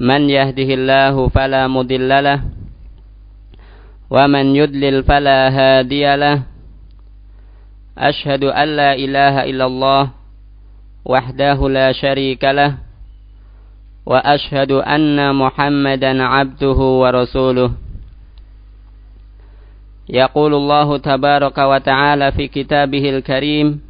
من يهده الله فلا مضل له ومن يدلل فلا هادي له. أشهد أن لا إله إلا الله وحده لا شريك له وأشهد أن محمدا عبده ورسوله. يقول الله تبارك وتعالى في كتابه الكريم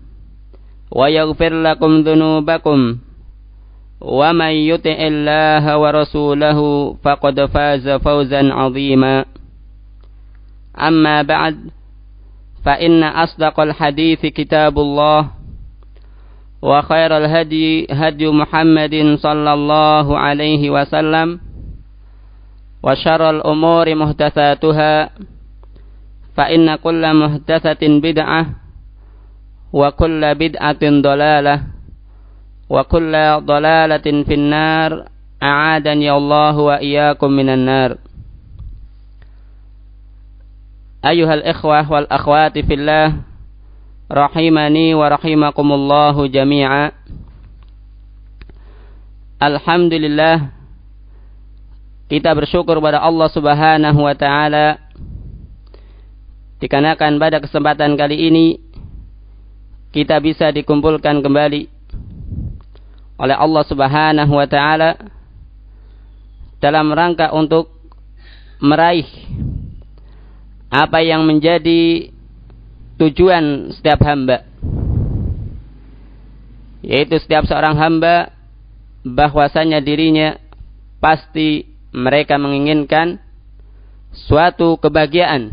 ويغفر لكم ذنوبكم ومن يطع الله ورسوله فقد فاز فوزا عظيما. أما بعد فإن أصدق الحديث كتاب الله وخير الهدي هدي محمد صلى الله عليه وسلم وشر الأمور محدثاتها فإن كل محدثة بدعة وكل بدعة ضلالة وكل ضلالة في النار أعادني الله وإياكم من النار أيها الإخوة والأخوات في الله رحمني ورحمكم الله جميعا Alhamdulillah kita bersyukur pada Allah Subhanahu wa taala dikarenakan pada kesempatan kali ini kita bisa dikumpulkan kembali oleh Allah Subhanahu wa taala dalam rangka untuk meraih apa yang menjadi tujuan setiap hamba yaitu setiap seorang hamba bahwasanya dirinya pasti mereka menginginkan suatu kebahagiaan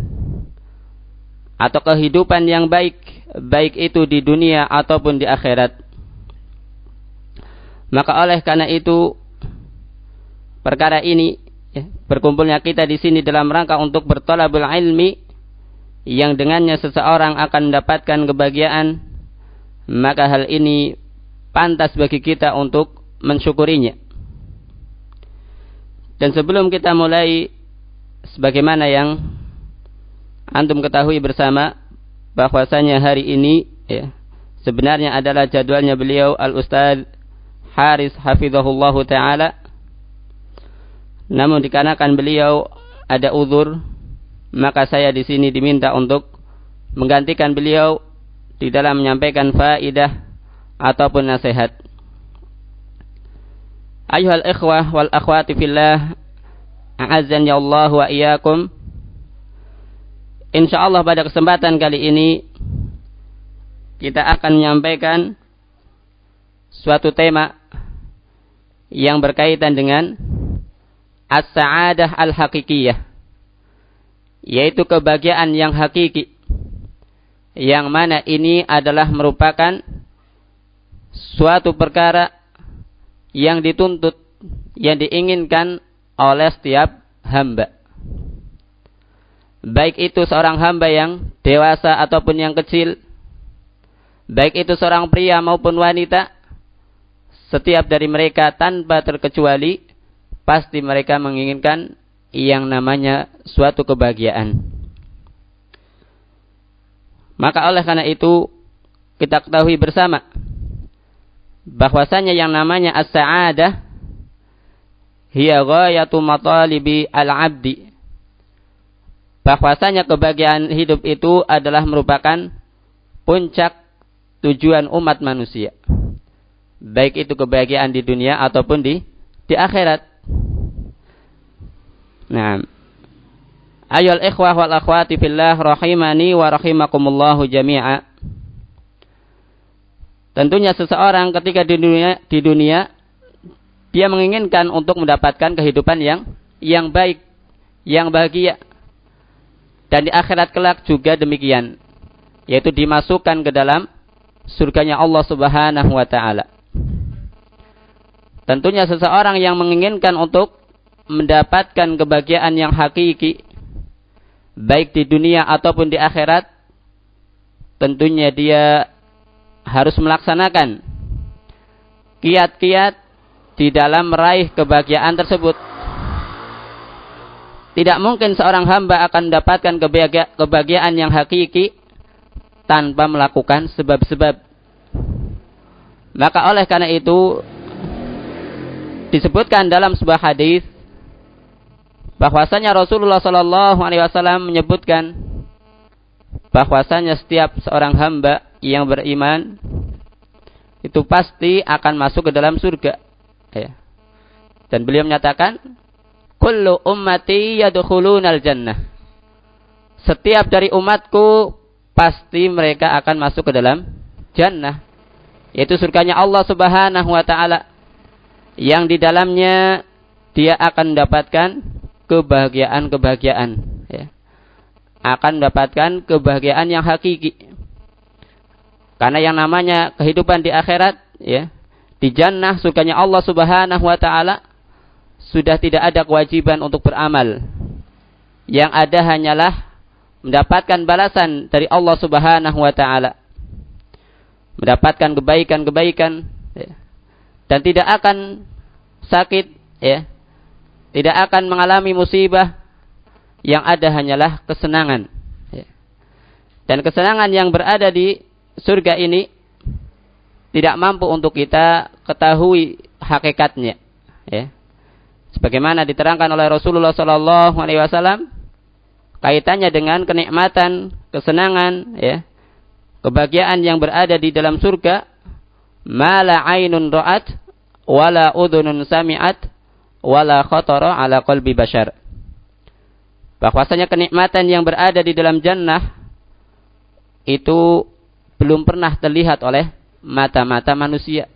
atau kehidupan yang baik baik itu di dunia ataupun di akhirat. Maka oleh karena itu perkara ini ya, berkumpulnya kita di sini dalam rangka untuk bertolabul ilmi yang dengannya seseorang akan mendapatkan kebahagiaan maka hal ini pantas bagi kita untuk mensyukurinya. Dan sebelum kita mulai sebagaimana yang antum ketahui bersama bahwasanya hari ini ya, sebenarnya adalah jadwalnya beliau Al Ustaz Haris Hafizahullah Taala. Namun dikarenakan beliau ada uzur, maka saya di sini diminta untuk menggantikan beliau di dalam menyampaikan faidah ataupun nasihat. Ayuhal ikhwah wal akhwati fillah, a'azzani Allah wa iyyakum. Insya Allah pada kesempatan kali ini kita akan menyampaikan suatu tema yang berkaitan dengan as-sa'adah al-hakikiyah yaitu kebahagiaan yang hakiki yang mana ini adalah merupakan suatu perkara yang dituntut yang diinginkan oleh setiap hamba baik itu seorang hamba yang dewasa ataupun yang kecil, baik itu seorang pria maupun wanita, setiap dari mereka tanpa terkecuali pasti mereka menginginkan yang namanya suatu kebahagiaan. Maka oleh karena itu kita ketahui bersama bahwasanya yang namanya as-sa'adah hiya ghayatu matalibi al-'abdi. Bahwasanya kebahagiaan hidup itu adalah merupakan puncak tujuan umat manusia. Baik itu kebahagiaan di dunia ataupun di di akhirat. Nah, Ayol ikhwah wal akhwati fillah rahimani wa rahimakumullahu jami'a. Tentunya seseorang ketika di dunia di dunia dia menginginkan untuk mendapatkan kehidupan yang yang baik, yang bahagia. Dan di akhirat kelak juga demikian, yaitu dimasukkan ke dalam surganya Allah Subhanahu wa taala. Tentunya seseorang yang menginginkan untuk mendapatkan kebahagiaan yang hakiki baik di dunia ataupun di akhirat tentunya dia harus melaksanakan kiat-kiat di dalam meraih kebahagiaan tersebut. Tidak mungkin seorang hamba akan mendapatkan kebahagiaan yang hakiki tanpa melakukan sebab-sebab. Maka oleh karena itu disebutkan dalam sebuah hadis bahwasanya Rasulullah Shallallahu Alaihi Wasallam menyebutkan bahwasanya setiap seorang hamba yang beriman itu pasti akan masuk ke dalam surga. Ya. Dan beliau menyatakan, "Kullu ummati yadkhulunal jannah." Setiap dari umatku pasti mereka akan masuk ke dalam jannah, yaitu surganya Allah Subhanahu wa taala yang di dalamnya dia akan mendapatkan kebahagiaan-kebahagiaan ya. akan mendapatkan kebahagiaan yang hakiki karena yang namanya kehidupan di akhirat ya di jannah sukanya Allah Subhanahu wa taala sudah tidak ada kewajiban untuk beramal yang ada hanyalah mendapatkan balasan dari Allah Subhanahu wa taala mendapatkan kebaikan-kebaikan ya. dan tidak akan sakit ya tidak akan mengalami musibah yang ada hanyalah kesenangan. Ya. Dan kesenangan yang berada di surga ini tidak mampu untuk kita ketahui hakikatnya. Ya. Sebagaimana diterangkan oleh Rasulullah Sallallahu Alaihi Wasallam, kaitannya dengan kenikmatan, kesenangan, ya, kebahagiaan yang berada di dalam surga, mala ainun ra'at, wala udhunun sami'at, wala khatara ala qalbi bashar. Bahwasanya kenikmatan yang berada di dalam jannah itu belum pernah terlihat oleh mata-mata manusia.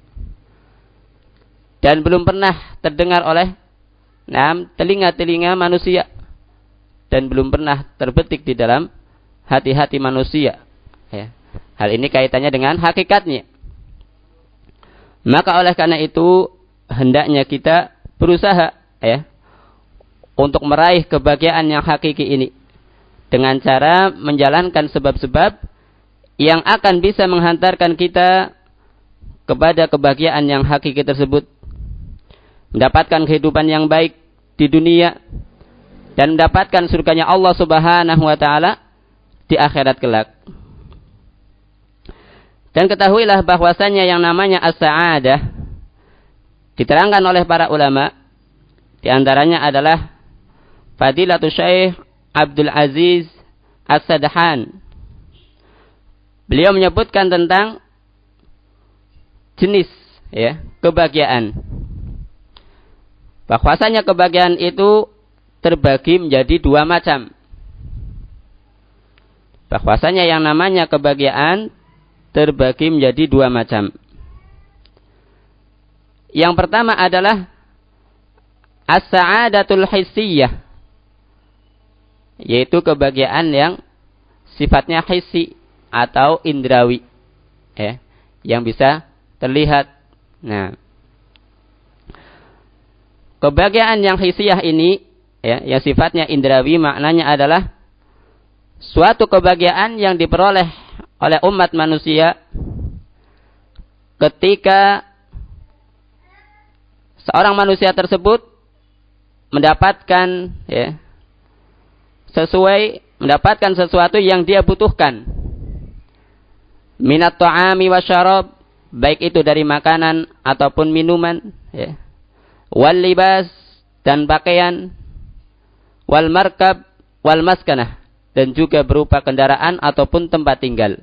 Dan belum pernah terdengar oleh telinga-telinga manusia. Dan belum pernah terbetik di dalam hati-hati manusia. Ya. Hal ini kaitannya dengan hakikatnya. Maka oleh karena itu hendaknya kita berusaha ya untuk meraih kebahagiaan yang hakiki ini dengan cara menjalankan sebab-sebab yang akan bisa menghantarkan kita kepada kebahagiaan yang hakiki tersebut mendapatkan kehidupan yang baik di dunia dan mendapatkan surganya Allah Subhanahu wa taala di akhirat kelak. Dan ketahuilah bahwasanya yang namanya as-sa'adah Diterangkan oleh para ulama di antaranya adalah Fadilatul Syekh Abdul Aziz As-Sadhan. Beliau menyebutkan tentang jenis ya, kebahagiaan. Bahwasanya kebahagiaan itu terbagi menjadi dua macam. Bahwasanya yang namanya kebahagiaan terbagi menjadi dua macam. Yang pertama adalah as-sa'adatul hissiyah yaitu kebahagiaan yang sifatnya hissi atau indrawi ya yang bisa terlihat nah kebahagiaan yang hissiyah ini ya yang sifatnya indrawi maknanya adalah suatu kebahagiaan yang diperoleh oleh umat manusia ketika seorang manusia tersebut mendapatkan ya sesuai mendapatkan sesuatu yang dia butuhkan. Minat ta'ami wa syarab baik itu dari makanan ataupun minuman ya wal libas dan pakaian wal markab wal maskanah dan juga berupa kendaraan ataupun tempat tinggal.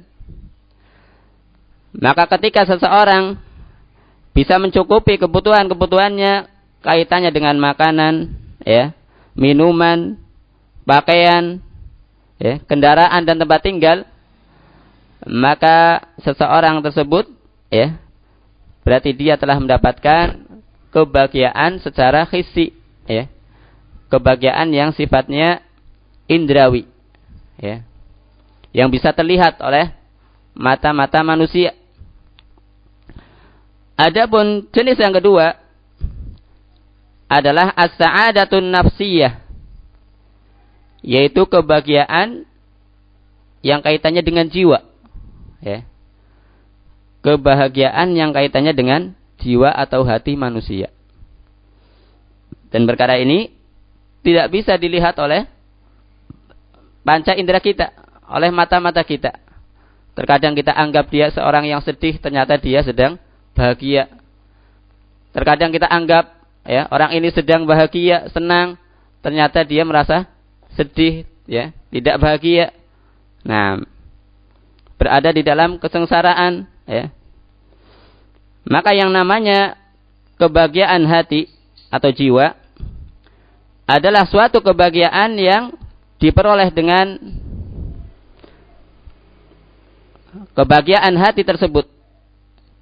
Maka ketika seseorang bisa mencukupi kebutuhan-kebutuhannya kaitannya dengan makanan ya minuman pakaian ya kendaraan dan tempat tinggal maka seseorang tersebut ya berarti dia telah mendapatkan kebahagiaan secara khisi ya. Kebahagiaan yang sifatnya indrawi ya. Yang bisa terlihat oleh mata-mata manusia. Adapun jenis yang kedua adalah as-sa'adatun nafsiyah yaitu kebahagiaan yang kaitannya dengan jiwa ya. Kebahagiaan yang kaitannya dengan jiwa atau hati manusia. Dan perkara ini tidak bisa dilihat oleh panca indera kita, oleh mata-mata kita. Terkadang kita anggap dia seorang yang sedih, ternyata dia sedang bahagia. Terkadang kita anggap ya orang ini sedang bahagia, senang, ternyata dia merasa sedih, ya, tidak bahagia. Nah, berada di dalam kesengsaraan ya. Maka yang namanya kebahagiaan hati atau jiwa adalah suatu kebahagiaan yang diperoleh dengan kebahagiaan hati tersebut.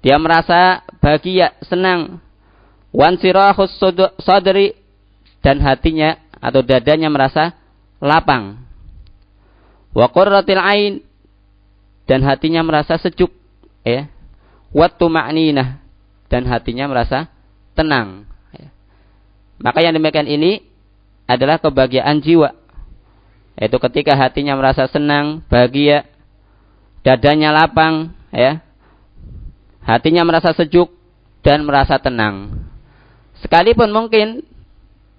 Dia merasa bahagia, senang. Wansirahus sadri dan hatinya atau dadanya merasa lapang. Wa qurratil ain dan hatinya merasa sejuk ya wattu ma'ninah. Dan hatinya merasa tenang. Ya. maka yang demikian ini adalah kebahagiaan jiwa. Yaitu ketika hatinya merasa senang bahagia dadanya lapang ya. Hatinya merasa sejuk dan merasa tenang. Sekalipun mungkin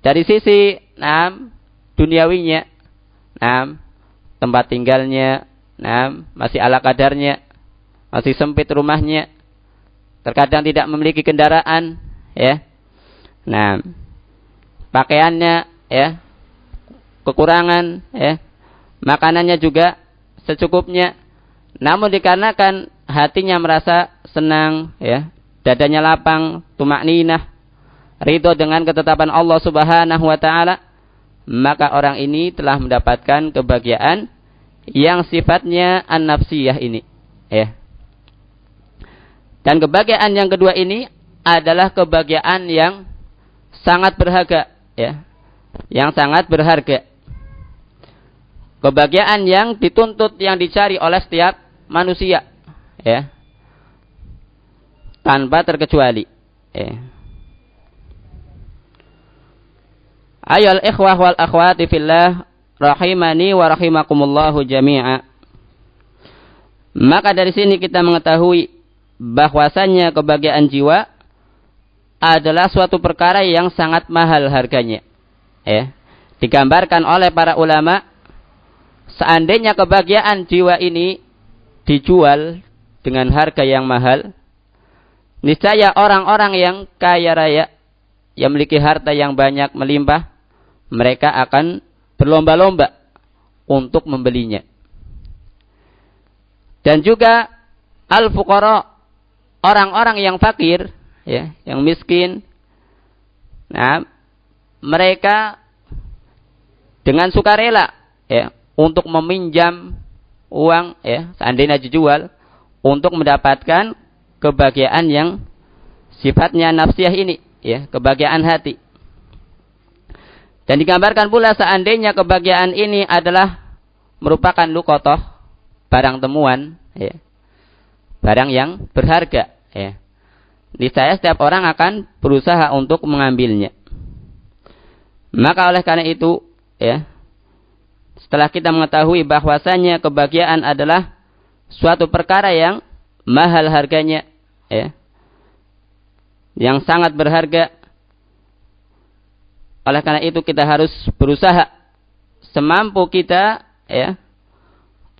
dari sisi nam duniawinya nam tempat tinggalnya Nah, masih ala kadarnya, masih sempit rumahnya, terkadang tidak memiliki kendaraan, ya. Nah, pakaiannya, ya, kekurangan, ya, makanannya juga secukupnya. Namun dikarenakan hatinya merasa senang, ya, dadanya lapang, tumak ninah, ridho dengan ketetapan Allah Subhanahu wa taala, maka orang ini telah mendapatkan kebahagiaan yang sifatnya an-nafsiyah ini. Ya. Dan kebahagiaan yang kedua ini adalah kebahagiaan yang sangat berharga, ya. Yang sangat berharga. Kebahagiaan yang dituntut, yang dicari oleh setiap manusia, ya. Tanpa terkecuali, ya. Ayol ikhwah wal akhwati fillah rahimani wa rahimakumullahu jami'a. Maka dari sini kita mengetahui bahwasannya kebahagiaan jiwa adalah suatu perkara yang sangat mahal harganya. Ya. Digambarkan oleh para ulama seandainya kebahagiaan jiwa ini dijual dengan harga yang mahal, niscaya orang-orang yang kaya raya yang memiliki harta yang banyak melimpah, mereka akan berlomba-lomba untuk membelinya. Dan juga al-fuqara orang-orang yang fakir, ya, yang miskin. Nah, mereka dengan sukarela ya untuk meminjam uang ya seandainya dijual untuk mendapatkan kebahagiaan yang sifatnya nafsiyah ini ya kebahagiaan hati dan digambarkan pula seandainya kebahagiaan ini adalah merupakan lukotoh, barang temuan, ya. Barang yang berharga. Ya. saya setiap orang akan berusaha untuk mengambilnya. Maka oleh karena itu, ya, setelah kita mengetahui bahwasanya kebahagiaan adalah suatu perkara yang mahal harganya, ya, yang sangat berharga, oleh karena itu kita harus berusaha semampu kita ya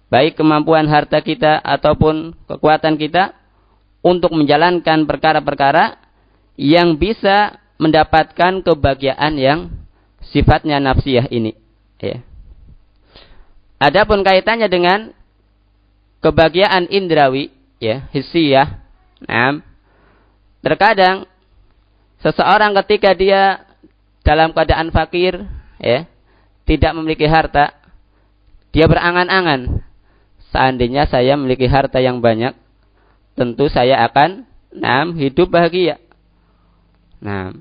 baik kemampuan harta kita ataupun kekuatan kita untuk menjalankan perkara-perkara yang bisa mendapatkan kebahagiaan yang sifatnya nafsiyah ini. Ya. Adapun kaitannya dengan kebahagiaan indrawi, ya, hissiyah, nah, terkadang seseorang ketika dia dalam keadaan fakir, ya, tidak memiliki harta, dia berangan-angan, seandainya saya memiliki harta yang banyak, tentu saya akan, nah, hidup bahagia. Nah,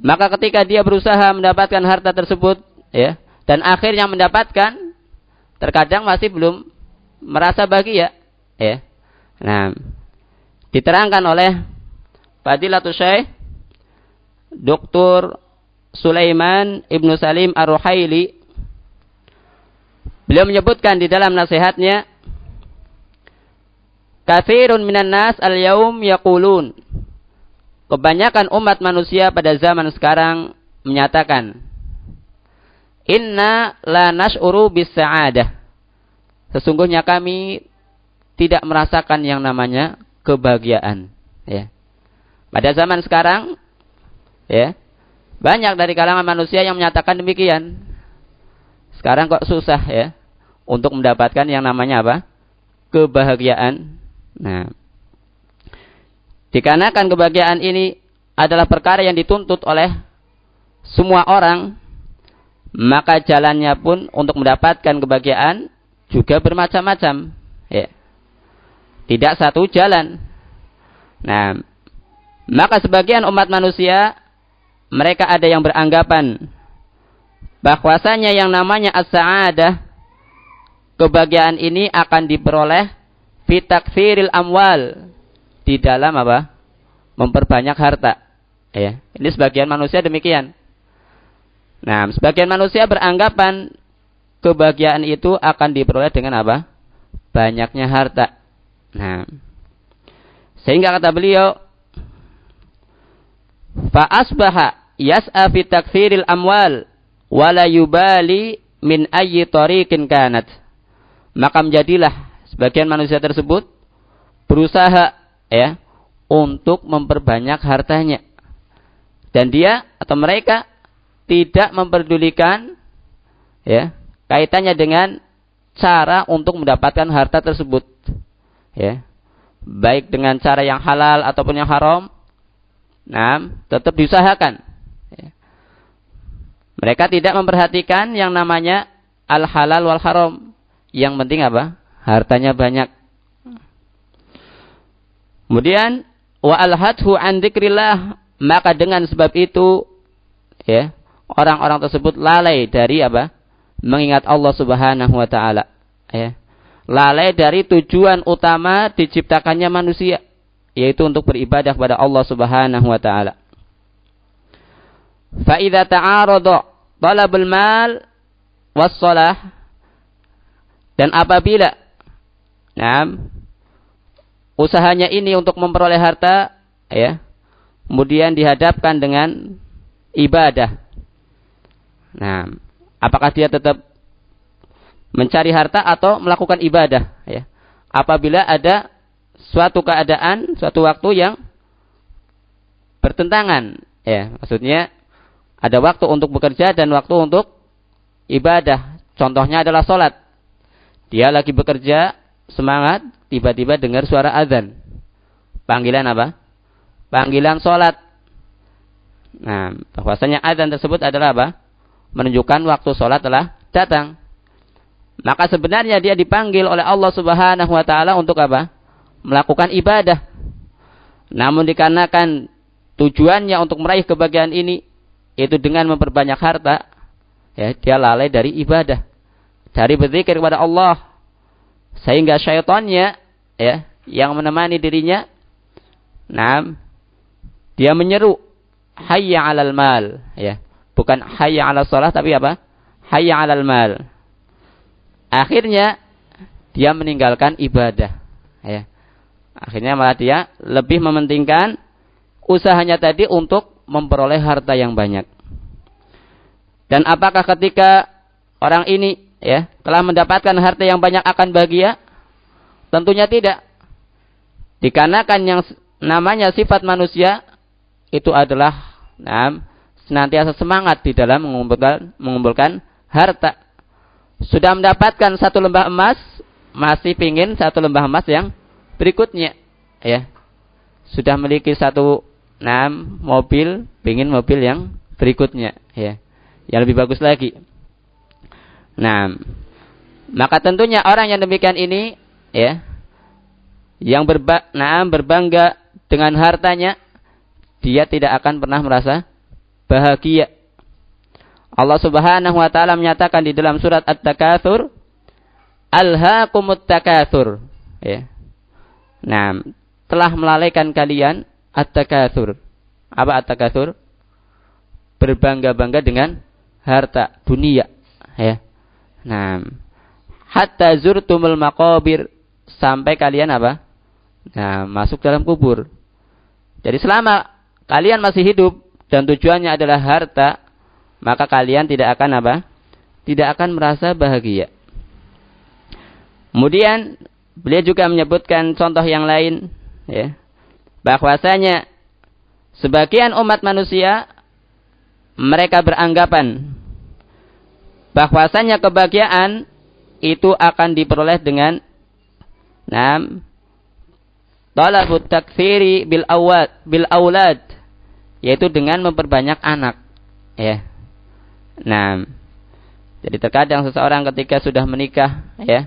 maka ketika dia berusaha mendapatkan harta tersebut, ya, dan akhirnya mendapatkan, terkadang masih belum merasa bahagia, ya. Nah, diterangkan oleh Fadilatul Syekh Dr. Sulaiman Ibnu Salim Ar-Ruhaili Beliau menyebutkan di dalam nasihatnya Kafirun minan nas al-yaum yaqulun kebanyakan umat manusia pada zaman sekarang menyatakan Inna la nash'uru bis. Sesungguhnya kami tidak merasakan yang namanya kebahagiaan, ya. Pada zaman sekarang ya, banyak dari kalangan manusia yang menyatakan demikian. Sekarang kok susah ya untuk mendapatkan yang namanya apa? kebahagiaan. Nah, Dikarenakan kebahagiaan ini adalah perkara yang dituntut oleh semua orang, maka jalannya pun untuk mendapatkan kebahagiaan juga bermacam-macam. Ya. Tidak satu jalan. Nah, maka sebagian umat manusia mereka ada yang beranggapan bahwasanya yang namanya as-sa'adah kebahagiaan ini akan diperoleh fitakfiril amwal di dalam apa? Memperbanyak harta. Ya, ini sebagian manusia demikian. Nah, sebagian manusia beranggapan kebahagiaan itu akan diperoleh dengan apa? Banyaknya harta. Nah, sehingga kata beliau, fa asbaha yas'a fi takfiril amwal wala yubali min ayyi tariqin kanat. Maka menjadilah sebagian manusia tersebut berusaha ya untuk memperbanyak hartanya. Dan dia atau mereka tidak memperdulikan ya kaitannya dengan cara untuk mendapatkan harta tersebut. Ya. Baik dengan cara yang halal ataupun yang haram. Nah, tetap diusahakan. Mereka tidak memperhatikan yang namanya al-halal wal haram. Yang penting apa? Hartanya banyak. Kemudian wa alhathu an dzikrillah maka dengan sebab itu ya orang-orang tersebut lalai dari apa? mengingat Allah Subhanahu wa taala ya. Lalai dari tujuan utama diciptakannya manusia yaitu untuk beribadah kepada Allah Subhanahu wa taala. Fa idza ta'arada talabul mal was dan apabila nah usahanya ini untuk memperoleh harta ya kemudian dihadapkan dengan ibadah. Nah apakah dia tetap mencari harta atau melakukan ibadah ya? Apabila ada suatu keadaan suatu waktu yang bertentangan ya maksudnya ada waktu untuk bekerja dan waktu untuk ibadah contohnya adalah sholat dia lagi bekerja semangat, tiba-tiba dengar suara azan. Panggilan apa? Panggilan sholat. Nah, bahwasanya azan tersebut adalah apa? Menunjukkan waktu sholat telah datang. Maka sebenarnya dia dipanggil oleh Allah Subhanahu wa taala untuk apa? Melakukan ibadah. Namun dikarenakan tujuannya untuk meraih kebahagiaan ini yaitu dengan memperbanyak harta, ya dia lalai dari ibadah. Dari berzikir kepada Allah. Sehingga syaitannya ya yang menemani dirinya nah dia menyeru hayya 'alal mal ya. Bukan hayya 'alal salah tapi apa? Hayya 'alal mal. Akhirnya dia meninggalkan ibadah ya. Akhirnya malah dia lebih mementingkan usahanya tadi untuk memperoleh harta yang banyak dan apakah ketika orang ini ya telah mendapatkan harta yang banyak akan bahagia? Tentunya tidak. Dikarenakan yang namanya sifat manusia itu adalah nah, senantiasa semangat di dalam mengumpulkan mengumpulkan harta. Sudah mendapatkan satu lembah emas, masih pingin satu lembah emas yang berikutnya, ya. Sudah memiliki satu enam mobil, pingin mobil yang berikutnya, ya. Yang lebih bagus lagi. Nah, maka tentunya orang yang demikian ini, ya, yang berba, nah, berbangga dengan hartanya, dia tidak akan pernah merasa bahagia. Allah Subhanahu wa taala menyatakan di dalam surat At-Takatsur, "Alhaakumut takatsur." Ya. Nah, telah melalaikan kalian at-takatsur. Apa at-takatsur? Berbangga-bangga dengan harta dunia, ya. Nah, hatta zurtumul maqabir sampai kalian apa? Nah, masuk dalam kubur. Jadi selama kalian masih hidup dan tujuannya adalah harta, maka kalian tidak akan apa? Tidak akan merasa bahagia. Kemudian beliau juga menyebutkan contoh yang lain, ya, bahwasanya sebagian umat manusia mereka beranggapan bahwasanya kebahagiaan itu akan diperoleh dengan nam talabut takfiri bil awad bil aulad yaitu dengan memperbanyak anak ya. Nah, jadi terkadang seseorang ketika sudah menikah, ya,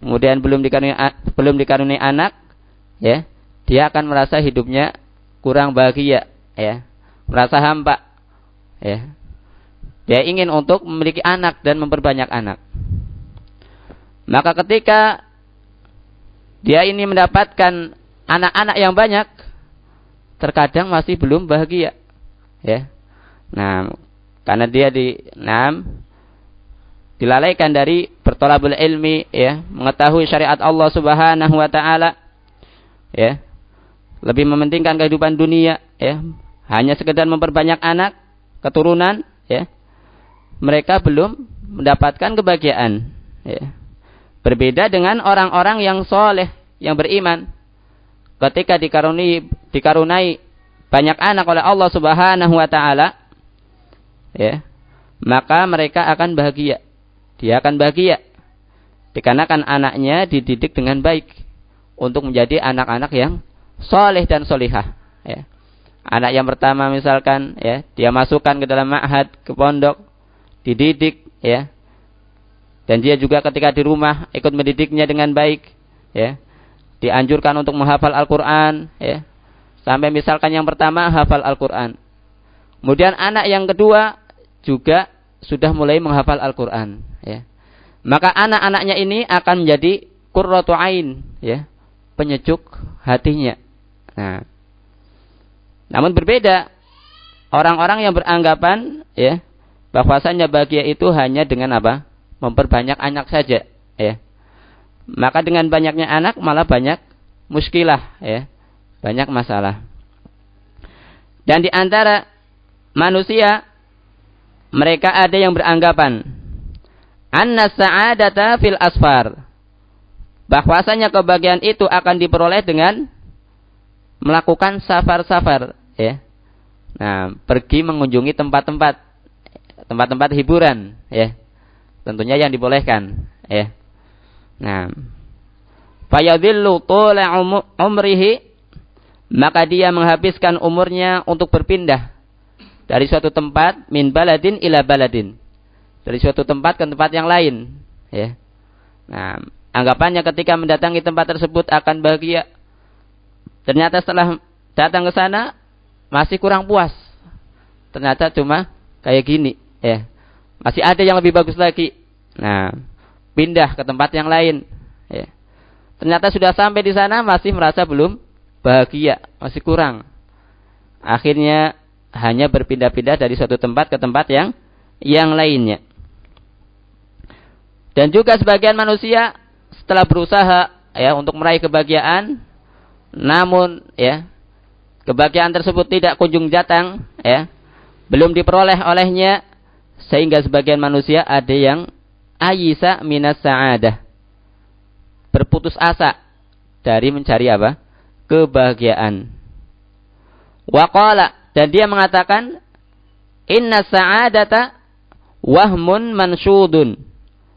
kemudian belum dikaruniai belum dikaruniai anak, ya, dia akan merasa hidupnya kurang bahagia, ya, merasa hampa, ya. Dia ingin untuk memiliki anak dan memperbanyak anak. Maka ketika dia ini mendapatkan anak-anak yang banyak, terkadang masih belum bahagia, ya. Nah, karena dia di enam dilalaikan dari bertolabul ilmi ya mengetahui syariat Allah Subhanahu wa taala ya lebih mementingkan kehidupan dunia ya. Hanya sekedar memperbanyak anak keturunan ya. Mereka belum mendapatkan kebahagiaan ya. Berbeda dengan orang-orang yang soleh yang beriman. Ketika dikaruni dikarunai banyak anak oleh Allah Subhanahu wa taala ya maka mereka akan bahagia. Dia akan bahagia. Dikarenakan anaknya dididik dengan baik untuk menjadi anak-anak yang soleh dan solihah ya anak yang pertama misalkan ya dia masukkan ke dalam ma'had ke pondok dididik ya dan dia juga ketika di rumah ikut mendidiknya dengan baik ya dianjurkan untuk menghafal Al-Qur'an ya sampai misalkan yang pertama hafal Al-Qur'an kemudian anak yang kedua juga sudah mulai menghafal Al-Quran. Ya. Maka anak-anaknya ini akan menjadi kurratu ain, ya, penyejuk hatinya. Nah, namun berbeda orang-orang yang beranggapan, ya, bahwasanya bahagia itu hanya dengan apa? Memperbanyak anak saja, ya. Maka dengan banyaknya anak malah banyak muskilah, ya, banyak masalah. Dan di antara manusia mereka ada yang beranggapan anna sa'adata fil asfar bahwasanya kebahagiaan itu akan diperoleh dengan melakukan safar-safar ya nah pergi mengunjungi tempat-tempat tempat-tempat hiburan ya tentunya yang dibolehkan ya nah fayadhillu tula umrihi maka dia menghabiskan umurnya untuk berpindah dari suatu tempat min baladin ila baladin. Dari suatu tempat ke tempat yang lain, ya. Nah, anggapannya ketika mendatangi tempat tersebut akan bahagia. Ternyata setelah datang ke sana masih kurang puas. Ternyata cuma kayak gini, ya. Masih ada yang lebih bagus lagi. Nah, pindah ke tempat yang lain, ya. Ternyata sudah sampai di sana masih merasa belum bahagia, masih kurang. Akhirnya hanya berpindah-pindah dari suatu tempat ke tempat yang yang lainnya. Dan juga sebagian manusia setelah berusaha ya untuk meraih kebahagiaan namun ya kebahagiaan tersebut tidak kunjung datang ya belum diperoleh olehnya sehingga sebagian manusia ada yang ayisa minas sa'adah. Berputus asa dari mencari apa? Kebahagiaan. Waqala dan dia mengatakan inna sa'adata wahmun mansyudun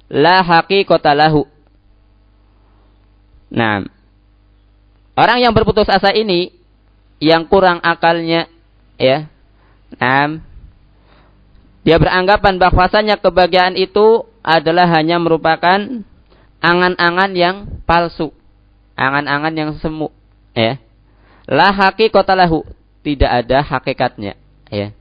la haqiqata lahu. Nah, orang yang berputus asa ini yang kurang akalnya ya. Nah, dia beranggapan bahwasanya kebahagiaan itu adalah hanya merupakan angan-angan yang palsu. Angan-angan yang semu. Ya. La lahu. Tidak ada hakikatnya. Ya.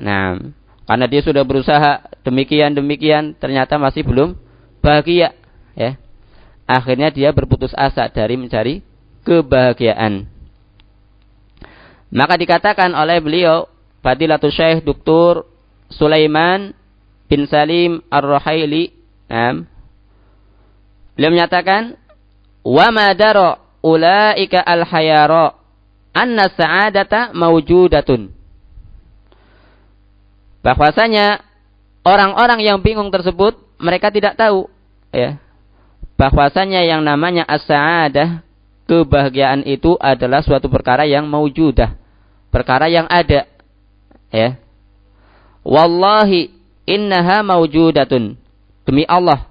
Nah, karena dia sudah berusaha demikian-demikian, ternyata masih belum bahagia. Ya. Akhirnya dia berputus asa dari mencari kebahagiaan. Maka dikatakan oleh beliau, Fadilatul Syekh Dr. Sulaiman bin Salim Ar-Ruhaili. Nah, beliau menyatakan, "Wa ma dara ulaika al-hayara anna sa'adata mawjudatun." Bahwasanya orang-orang yang bingung tersebut mereka tidak tahu ya bahwasanya yang namanya as-sa'adah kebahagiaan itu adalah suatu perkara yang maujudah, perkara yang ada ya Wallahi innaha maujudatun. Demi Allah.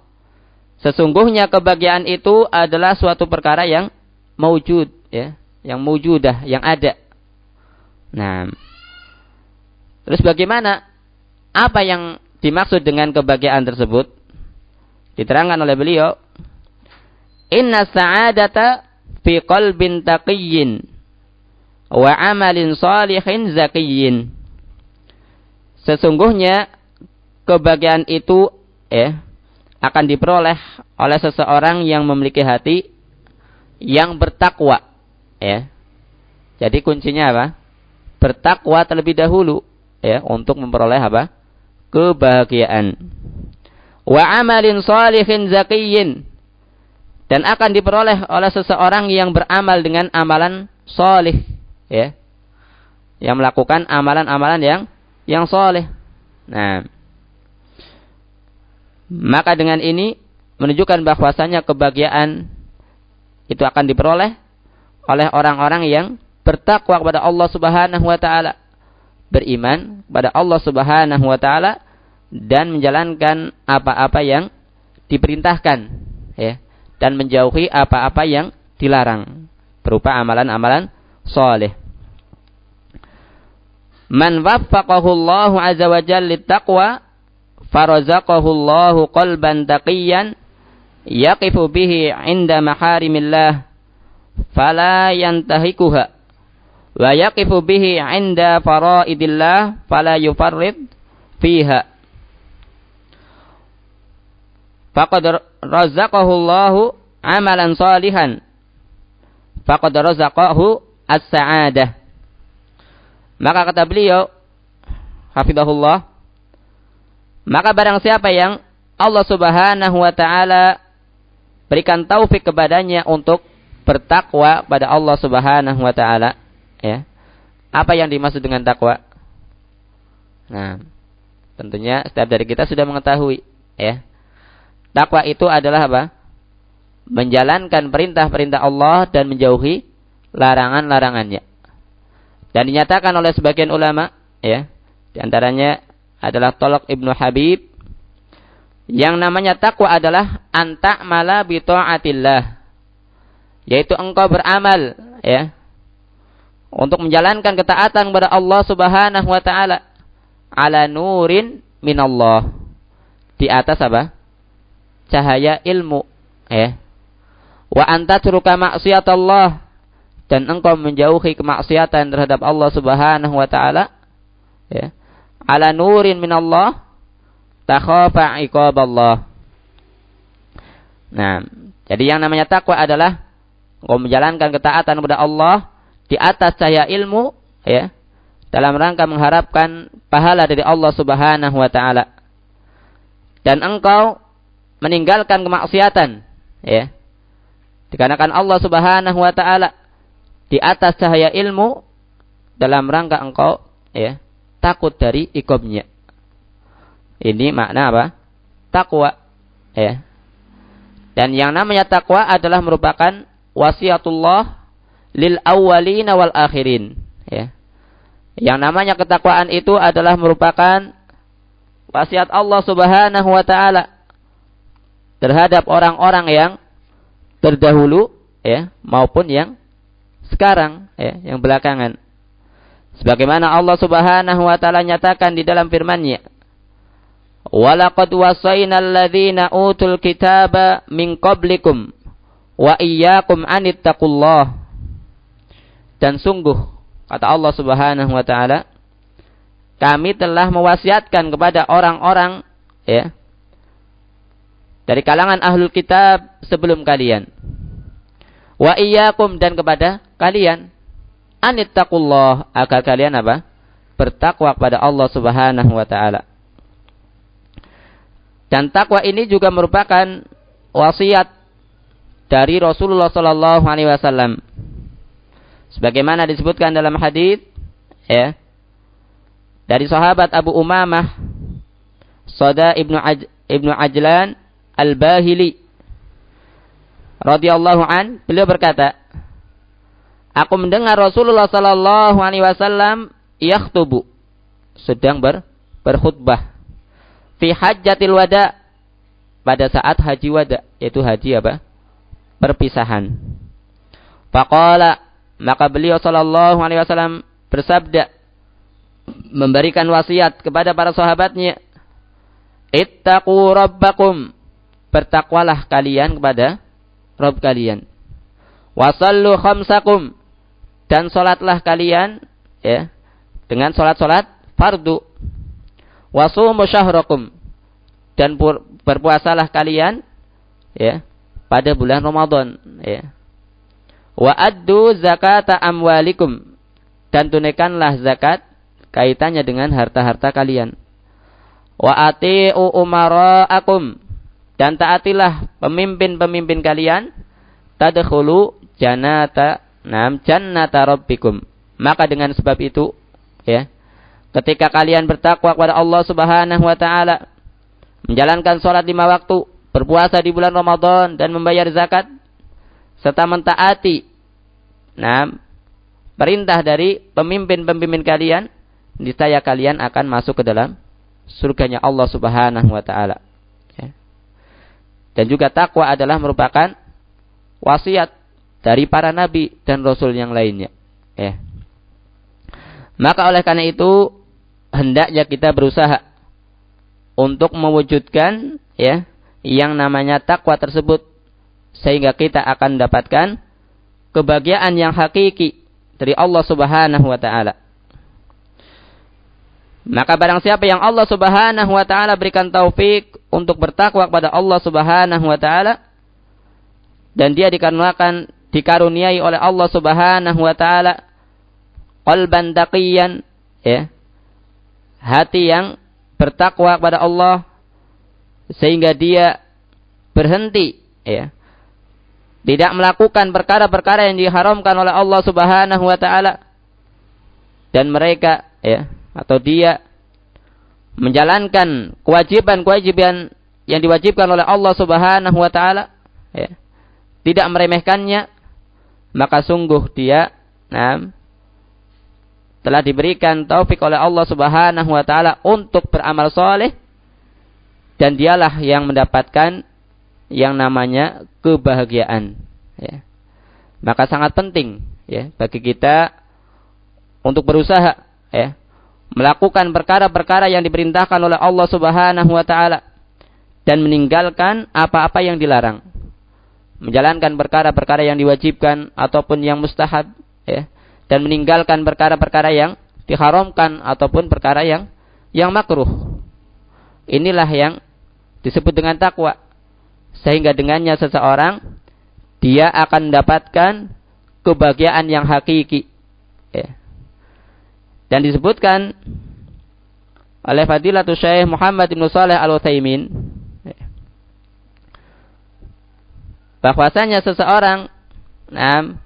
Sesungguhnya kebahagiaan itu adalah suatu perkara yang maujud. Ya. Yang maujudah, yang ada. Nah. Terus bagaimana? Apa yang dimaksud dengan kebahagiaan tersebut? Diterangkan oleh beliau. Inna sa'adata fi qalbin taqiyyin wa amalin salihin zakiyyin sesungguhnya kebahagiaan itu ya akan diperoleh oleh seseorang yang memiliki hati yang bertakwa ya. Jadi kuncinya apa? Bertakwa terlebih dahulu ya untuk memperoleh apa? kebahagiaan. Wa amalin salihin zakiyyin dan akan diperoleh oleh seseorang yang beramal dengan amalan solih ya. Yang melakukan amalan-amalan yang yang soleh. Nah, maka dengan ini menunjukkan bahwasanya kebahagiaan itu akan diperoleh oleh orang-orang yang bertakwa kepada Allah Subhanahu wa taala, beriman kepada Allah Subhanahu wa taala dan menjalankan apa-apa yang diperintahkan dan menjauhi apa-apa yang dilarang berupa amalan-amalan soleh. Man waffaqahu Allahu azza wa jalla taqwa farazaqahu Allahu qalban taqiyan yaqifu bihi 'inda maharimillah fala yantahikuha wa yaqifu bihi 'inda faraidillah fala yufarrid fiha faqad razaqahu Allahu amalan salihan faqad razaqahu as-sa'adah maka kata beliau, hafidahullah, maka barang siapa yang Allah Subhanahu wa taala berikan taufik kepadanya untuk bertakwa pada Allah Subhanahu wa taala, ya. Apa yang dimaksud dengan takwa? Nah, tentunya setiap dari kita sudah mengetahui, ya. Takwa itu adalah apa? Menjalankan perintah-perintah Allah dan menjauhi larangan-larangannya. Dan dinyatakan oleh sebagian ulama, ya, di antaranya adalah Tolok Ibnu Habib, yang namanya takwa adalah antak mala bita'atillah. Yaitu engkau beramal, ya, untuk menjalankan ketaatan kepada Allah Subhanahu wa taala ala nurin minallah. Di atas apa? Cahaya ilmu, ya. Wa anta turuka maksiatallah. Dan engkau menjauhi kemaksiatan terhadap Allah Subhanahu wa taala ya. Ala nurin min Allah takhafa iqab Allah nah jadi yang namanya takwa adalah engkau menjalankan ketaatan kepada Allah di atas cahaya ilmu ya. Dalam rangka mengharapkan pahala dari Allah Subhanahu wa taala. Dan engkau meninggalkan kemaksiatan ya dikarenakan Allah Subhanahu wa taala di atas cahaya ilmu dalam rangka engkau ya takut dari ikobnya. Ini makna apa? Takwa. Ya. Dan yang namanya takwa adalah merupakan wasiatullah lil awwalin wal akhirin. Ya. Yang namanya ketakwaan itu adalah merupakan wasiat Allah Subhanahu wa taala terhadap orang-orang yang terdahulu ya maupun yang sekarang ya yang belakangan. Sebagaimana Allah Subhanahu wa taala nyatakan di dalam firman-Nya walaqad wasayna alladhina utul kitaba min qablikum wa iyyakum anittaqullah. Dan sungguh kata Allah Subhanahu wa taala kami telah mewasiatkan kepada orang-orang ya dari kalangan ahlul kitab sebelum kalian. Wa iyyakum dan kepada kalian anittaqullah agar kalian apa? Bertakwa kepada Allah Subhanahu wa taala. Dan takwa ini juga merupakan wasiat dari Rasulullah sallallahu alaihi wasallam. Sebagaimana disebutkan dalam hadis ya dari sahabat Abu Umamah Sada ibnu Aj, ibnu Ajlan Al-Bahili radhiyallahu an beliau berkata Aku mendengar Rasulullah sallallahu alaihi wasallam yakhtubu sedang ber, berkhutbah fi hajjatil wada pada saat haji wada yaitu haji apa? perpisahan. Faqala maka beliau sallallahu alaihi wasallam bersabda memberikan wasiat kepada para sahabatnya Ittaqu rabbakum bertakwalah kalian kepada Rob kalian. Wasallu khamsakum dan solatlah kalian ya dengan solat-solat fardu. Wasumu syahrakum dan berpuasalah kalian ya pada bulan Ramadan ya. Wa addu zakata amwalikum dan tunaikanlah zakat kaitannya dengan harta-harta kalian. Wa ati'u umara'akum dan taatilah pemimpin-pemimpin kalian tadkhulu janata nam jannata rabbikum. Maka dengan sebab itu ya ketika kalian bertakwa kepada Allah Subhanahu wa taala menjalankan salat lima waktu berpuasa di bulan Ramadan dan membayar zakat serta mentaati nah perintah dari pemimpin-pemimpin kalian niscaya kalian akan masuk ke dalam surganya Allah Subhanahu wa taala dan juga takwa adalah merupakan wasiat dari para nabi dan rasul yang lainnya. Ya. Maka oleh karena itu hendaknya kita berusaha untuk mewujudkan ya yang namanya takwa tersebut sehingga kita akan mendapatkan kebahagiaan yang hakiki dari Allah Subhanahu wa taala. Maka barang siapa yang Allah Subhanahu wa taala berikan taufik untuk bertakwa kepada Allah Subhanahu wa taala dan dia dikarenakan dikaruniai oleh Allah Subhanahu wa taala qalban taqiyan ya hati yang bertakwa kepada Allah sehingga dia berhenti ya tidak melakukan perkara-perkara yang diharamkan oleh Allah Subhanahu wa taala dan mereka ya atau dia menjalankan kewajiban-kewajiban yang diwajibkan oleh Allah Subhanahu wa taala ya, tidak meremehkannya maka sungguh dia nah, telah diberikan taufik oleh Allah Subhanahu wa taala untuk beramal soleh dan dialah yang mendapatkan yang namanya kebahagiaan ya. maka sangat penting ya bagi kita untuk berusaha ya melakukan perkara-perkara yang diperintahkan oleh Allah Subhanahu wa taala dan meninggalkan apa-apa yang dilarang. Menjalankan perkara-perkara yang diwajibkan ataupun yang mustahab ya dan meninggalkan perkara-perkara yang diharamkan ataupun perkara yang yang makruh. Inilah yang disebut dengan takwa. Sehingga dengannya seseorang dia akan mendapatkan kebahagiaan yang hakiki. Ya dan disebutkan oleh Fadilatul Syekh Muhammad bin Saleh Al-Utsaimin bahwasanya seseorang nah,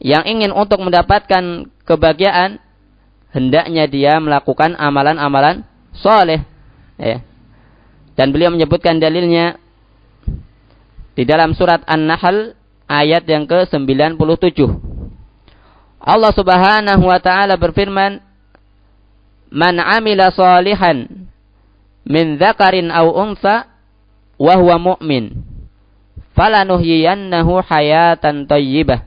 yang ingin untuk mendapatkan kebahagiaan hendaknya dia melakukan amalan-amalan soleh ya. Dan beliau menyebutkan dalilnya di dalam surat An-Nahl ayat yang ke-97. Allah Subhanahu wa taala berfirman, "Man 'amila salihan min dzakarin aw unsa wa huwa mu'min, falanuhyiyannahu hayatan thayyibah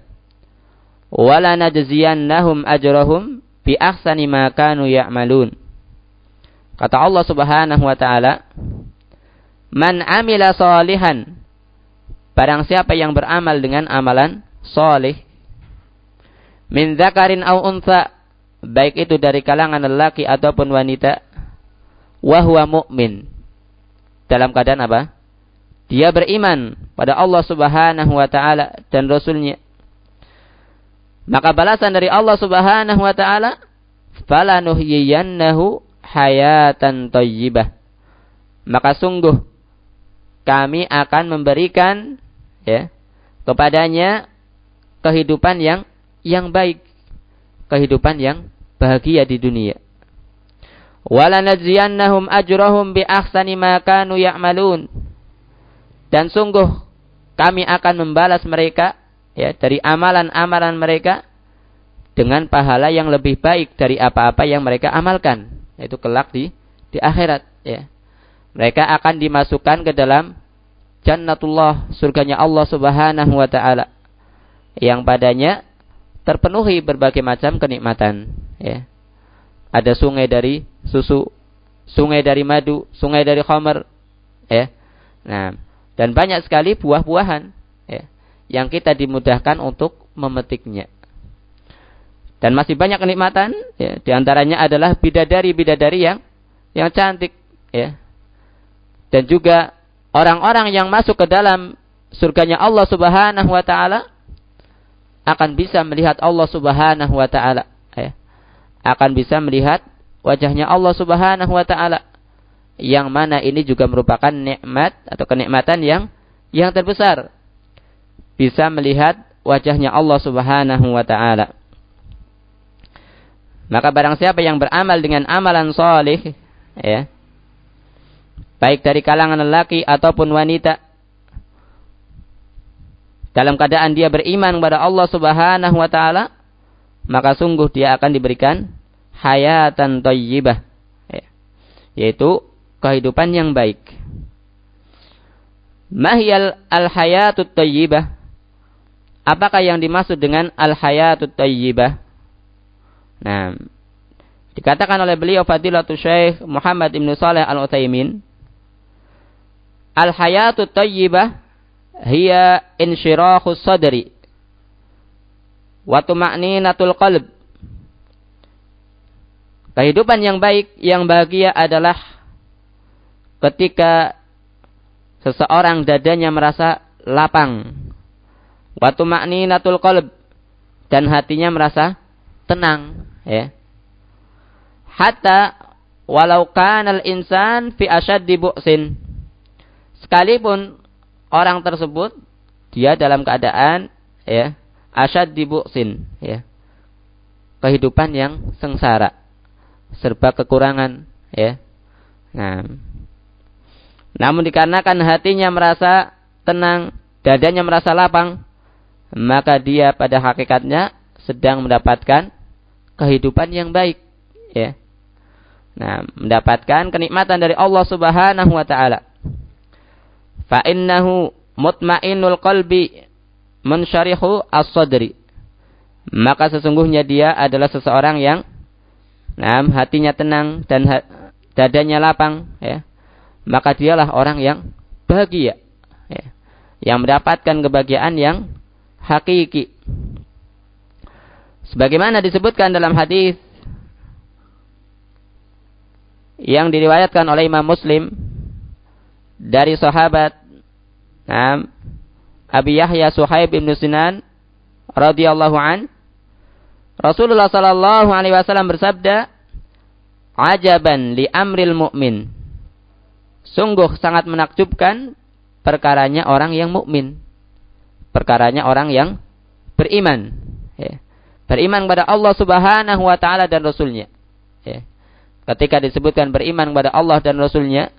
wa lanajziyannahum ajrahum bi ahsani ma kanu ya'malun." Kata Allah Subhanahu wa taala, "Man 'amila salihan" Barang siapa yang beramal dengan amalan soleh min zakarin au unsa baik itu dari kalangan lelaki ataupun wanita wahwa mu'min dalam keadaan apa? Dia beriman pada Allah Subhanahu wa taala dan rasulnya. Maka balasan dari Allah Subhanahu wa taala falanuhyiyannahu hayatan thayyibah. Maka sungguh kami akan memberikan ya kepadanya kehidupan yang yang baik, kehidupan yang bahagia di dunia. Walanajziyannahum ajrahum bi ahsani ma kanu ya'malun. Dan sungguh kami akan membalas mereka ya dari amalan-amalan mereka dengan pahala yang lebih baik dari apa-apa yang mereka amalkan, yaitu kelak di di akhirat ya. Mereka akan dimasukkan ke dalam jannatullah, surganya Allah Subhanahu wa taala. Yang padanya terpenuhi berbagai macam kenikmatan, ya. Ada sungai dari susu, sungai dari madu, sungai dari khamar, ya. Nah, dan banyak sekali buah-buahan, ya, yang kita dimudahkan untuk memetiknya. Dan masih banyak kenikmatan, ya, di antaranya adalah bidadari-bidadari yang yang cantik, ya. Dan juga orang-orang yang masuk ke dalam surganya Allah Subhanahu wa taala akan bisa melihat Allah Subhanahu wa taala ya. Akan bisa melihat wajahnya Allah Subhanahu wa taala. Yang mana ini juga merupakan nikmat atau kenikmatan yang yang terbesar. Bisa melihat wajahnya Allah Subhanahu wa taala. Maka barang siapa yang beramal dengan amalan soleh, ya, baik dari kalangan lelaki ataupun wanita dalam keadaan dia beriman kepada Allah Subhanahu wa taala maka sungguh dia akan diberikan hayatan thayyibah ya. yaitu kehidupan yang baik Mahyal al-hayatut thayyibah apakah yang dimaksud dengan al-hayatut thayyibah nah dikatakan oleh beliau Fadilatul Syekh Muhammad Ibn Saleh Al-Utsaimin Al-hayatu tayyibah hiya insyirahu sadri wa tuma'ninatul qalb. Kehidupan yang baik, yang bahagia adalah ketika seseorang dadanya merasa lapang. Wa tuma'ninatul qalb dan hatinya merasa tenang, ya. Hatta walau kana al-insan fi ashaddi bu'sin sekalipun orang tersebut dia dalam keadaan ya asyad dibuksin ya. Kehidupan yang sengsara. Serba kekurangan ya. Nah. Namun dikarenakan hatinya merasa tenang dadanya merasa lapang maka dia pada hakikatnya sedang mendapatkan kehidupan yang baik ya. Nah mendapatkan kenikmatan dari Allah Subhanahu wa taala fa innahu mutmainnul qalbi munsyarihu as-sadri. Maka sesungguhnya dia adalah seseorang yang nah, hatinya tenang dan dadanya lapang ya. Maka dialah orang yang bahagia ya, yang mendapatkan kebahagiaan yang hakiki. Sebagaimana disebutkan dalam hadis yang diriwayatkan oleh Imam Muslim dari sahabat Nah, Abi Yahya Suhaib bin Sinan radhiyallahu an Rasulullah sallallahu alaihi wasallam bersabda, "Ajaban li amril mu'min." Sungguh sangat menakjubkan perkaranya orang yang mukmin. Perkaranya orang yang beriman, ya. Beriman kepada Allah Subhanahu wa taala dan rasulnya. Ya. Ketika disebutkan beriman kepada Allah dan rasulnya,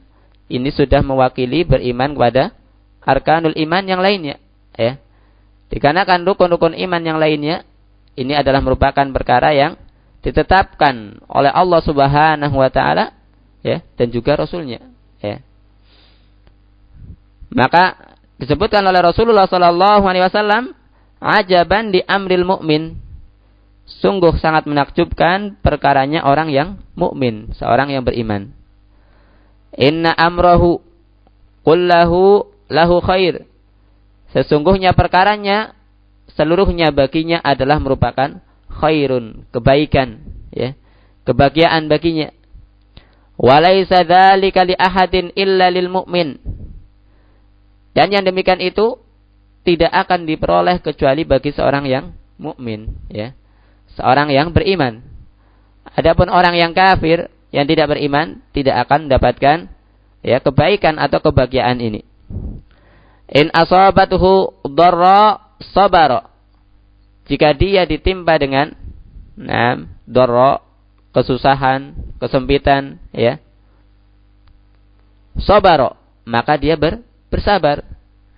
ini sudah mewakili beriman kepada arkanul iman yang lainnya. Ya. Dikarenakan rukun-rukun iman yang lainnya ini adalah merupakan perkara yang ditetapkan oleh Allah Subhanahu wa taala ya dan juga rasulnya ya. Maka disebutkan oleh Rasulullah sallallahu alaihi wasallam ajaban di amril mukmin sungguh sangat menakjubkan perkaranya orang yang mukmin, seorang yang beriman. Inna amrahu kullahu lahu khair. Sesungguhnya perkaranya seluruhnya baginya adalah merupakan khairun, kebaikan, ya. Kebahagiaan baginya. Walaisa dzalika li ahadin illa lil mu'min. Dan yang demikian itu tidak akan diperoleh kecuali bagi seorang yang mukmin, ya. Seorang yang beriman. Adapun orang yang kafir yang tidak beriman tidak akan mendapatkan ya kebaikan atau kebahagiaan ini. In asabatuhu dharra sabara. Jika dia ditimpa dengan nah, dharra kesusahan, kesempitan ya. Sabara, maka dia ber, bersabar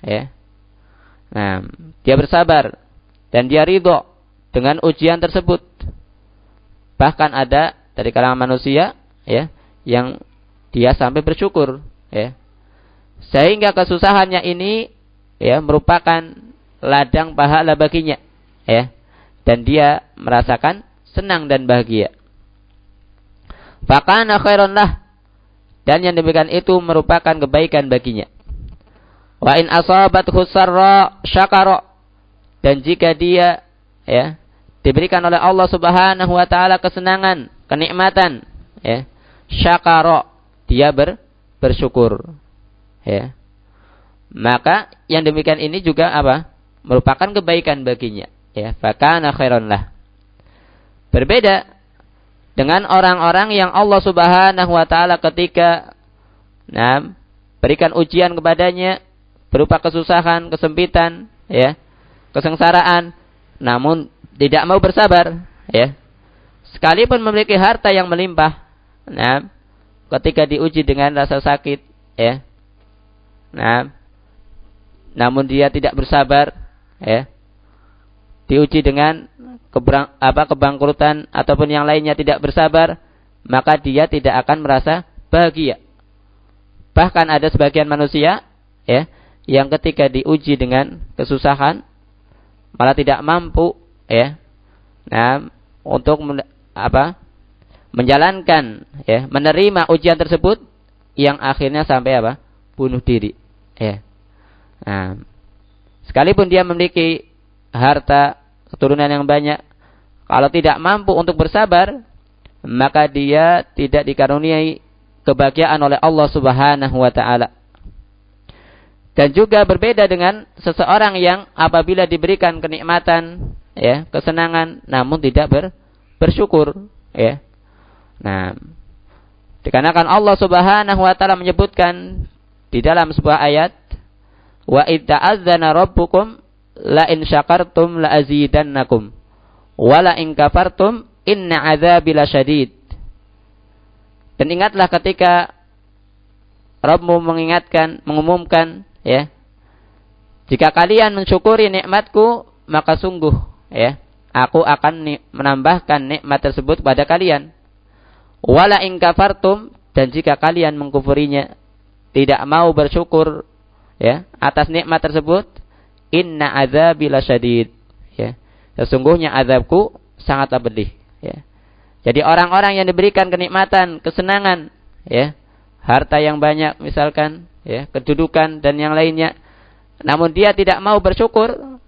ya. Nah, dia bersabar dan dia ridho dengan ujian tersebut. Bahkan ada dari kalangan manusia ya yang dia sampai bersyukur ya sehingga kesusahannya ini ya merupakan ladang pahala baginya ya. Dan dia merasakan senang dan bahagia. Fakana khairan dan yang demikian itu merupakan kebaikan baginya. Wa in asabat husarra syakara. Dan jika dia ya diberikan oleh Allah Subhanahu wa taala kesenangan, kenikmatan, ya syakara dia ber, bersyukur ya maka yang demikian ini juga apa merupakan kebaikan baginya ya fakana khairan lah berbeda dengan orang-orang yang Allah Subhanahu wa taala ketika nah berikan ujian kepadanya berupa kesusahan, kesempitan, ya, kesengsaraan, namun tidak mau bersabar, ya. Sekalipun memiliki harta yang melimpah, Nah, ketika diuji dengan rasa sakit, ya. Nah, namun dia tidak bersabar, ya. Diuji dengan keberang, apa kebangkrutan ataupun yang lainnya tidak bersabar, maka dia tidak akan merasa bahagia. Bahkan ada sebagian manusia, ya, yang ketika diuji dengan kesusahan malah tidak mampu, ya. Nah, untuk apa? menjalankan ya menerima ujian tersebut yang akhirnya sampai apa bunuh diri ya. Nah, sekalipun dia memiliki harta keturunan yang banyak kalau tidak mampu untuk bersabar maka dia tidak dikaruniai kebahagiaan oleh Allah Subhanahu wa taala. Dan juga berbeda dengan seseorang yang apabila diberikan kenikmatan ya kesenangan namun tidak ber, bersyukur ya. Nah, dikarenakan Allah Subhanahu wa taala menyebutkan di dalam sebuah ayat wa itta'adzana rabbukum la in syakartum la azidannakum wa la in kafartum inna adzabi lasyadid. Dan ingatlah ketika Rabbmu mengingatkan, mengumumkan, ya, jika kalian mensyukuri nikmatku, maka sungguh, ya, aku akan menambahkan nikmat tersebut pada kalian. Wala in kafartum dan jika kalian mengkufurinya tidak mau bersyukur ya atas nikmat tersebut inna adzabi lasyadid ya. Sesungguhnya azabku sangat pedih ya. Jadi orang-orang yang diberikan kenikmatan kesenangan ya harta yang banyak misalkan ya kedudukan dan yang lainnya namun dia tidak mau bersyukur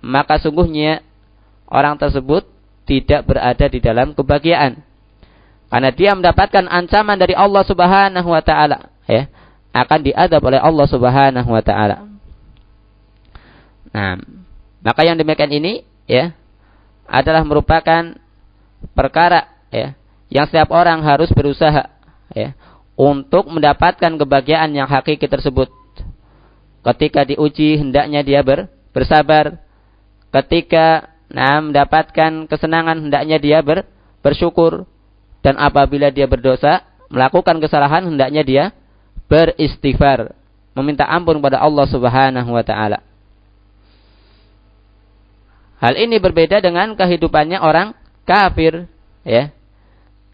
maka sungguhnya orang tersebut tidak berada di dalam kebahagiaan. Karena dia mendapatkan ancaman dari Allah Subhanahu wa taala, ya. Akan diadab oleh Allah Subhanahu wa taala. Nah, maka yang demikian ini ya adalah merupakan perkara ya yang setiap orang harus berusaha ya untuk mendapatkan kebahagiaan yang hakiki tersebut. Ketika diuji hendaknya dia ber, bersabar. Ketika nah mendapatkan kesenangan hendaknya dia ber, bersyukur dan apabila dia berdosa, melakukan kesalahan hendaknya dia beristighfar, meminta ampun kepada Allah Subhanahu wa taala. Hal ini berbeda dengan kehidupannya orang kafir, ya.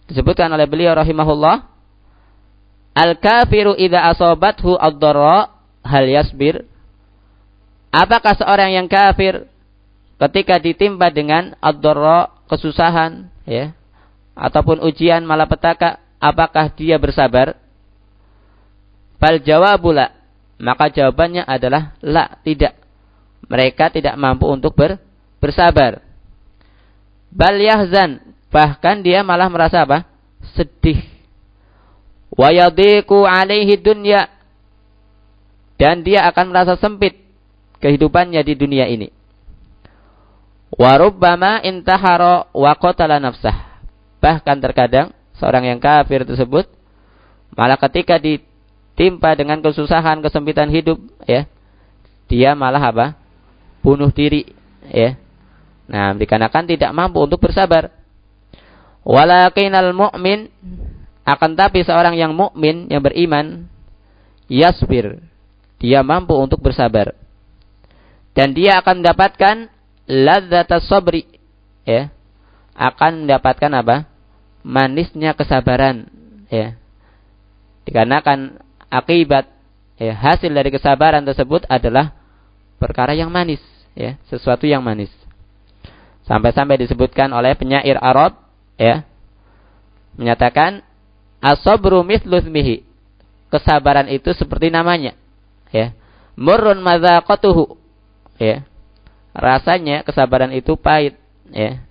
Disebutkan oleh beliau rahimahullah, Al-kafiru idza asabathu ad-dharra hal yasbir? Apakah seorang yang kafir ketika ditimpa dengan ad-dharra, kesusahan, ya, ataupun ujian malapetaka, apakah dia bersabar? Fal jawabula. Maka jawabannya adalah la, tidak. Mereka tidak mampu untuk ber, bersabar. Bal yahzan, bahkan dia malah merasa apa? Sedih. Wa yadiku alaihi dunya. Dan dia akan merasa sempit kehidupannya di dunia ini. Wa rubbama intahara wa qatala nafsah. Bahkan terkadang seorang yang kafir tersebut malah ketika ditimpa dengan kesusahan, kesempitan hidup, ya, dia malah apa? Bunuh diri, ya. Nah, dikarenakan tidak mampu untuk bersabar. Walakinal mu'min akan tapi seorang yang mukmin yang beriman yasbir dia mampu untuk bersabar dan dia akan mendapatkan ladzata sabri ya akan mendapatkan apa manisnya kesabaran ya dikarenakan akibat ya hasil dari kesabaran tersebut adalah perkara yang manis ya sesuatu yang manis. Sampai-sampai disebutkan oleh penyair Arab ya menyatakan asobru misluzmihi kesabaran itu seperti namanya ya. Madzaqatuhu ya. Rasanya kesabaran itu pahit ya.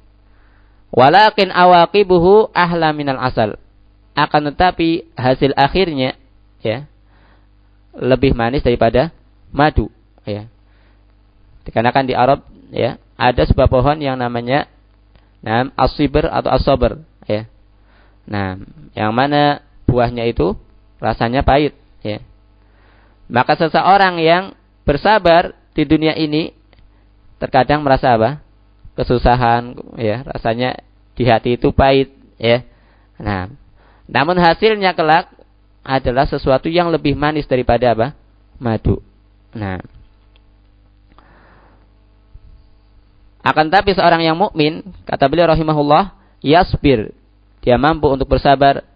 Walakin awaqibuhu ahla minal asal. Akan tetapi hasil akhirnya ya lebih manis daripada madu ya. Dikarenakan di Arab ya ada sebuah pohon yang namanya nam asibr atau asober ya. Nah, yang mana buahnya itu rasanya pahit ya. Maka seseorang yang bersabar di dunia ini terkadang merasa apa? kesusahan ya rasanya di hati itu pahit ya nah namun hasilnya kelak adalah sesuatu yang lebih manis daripada apa? Madu. Nah. Akan tapi seorang yang mukmin kata beliau rahimahullah yasbir. Dia mampu untuk bersabar.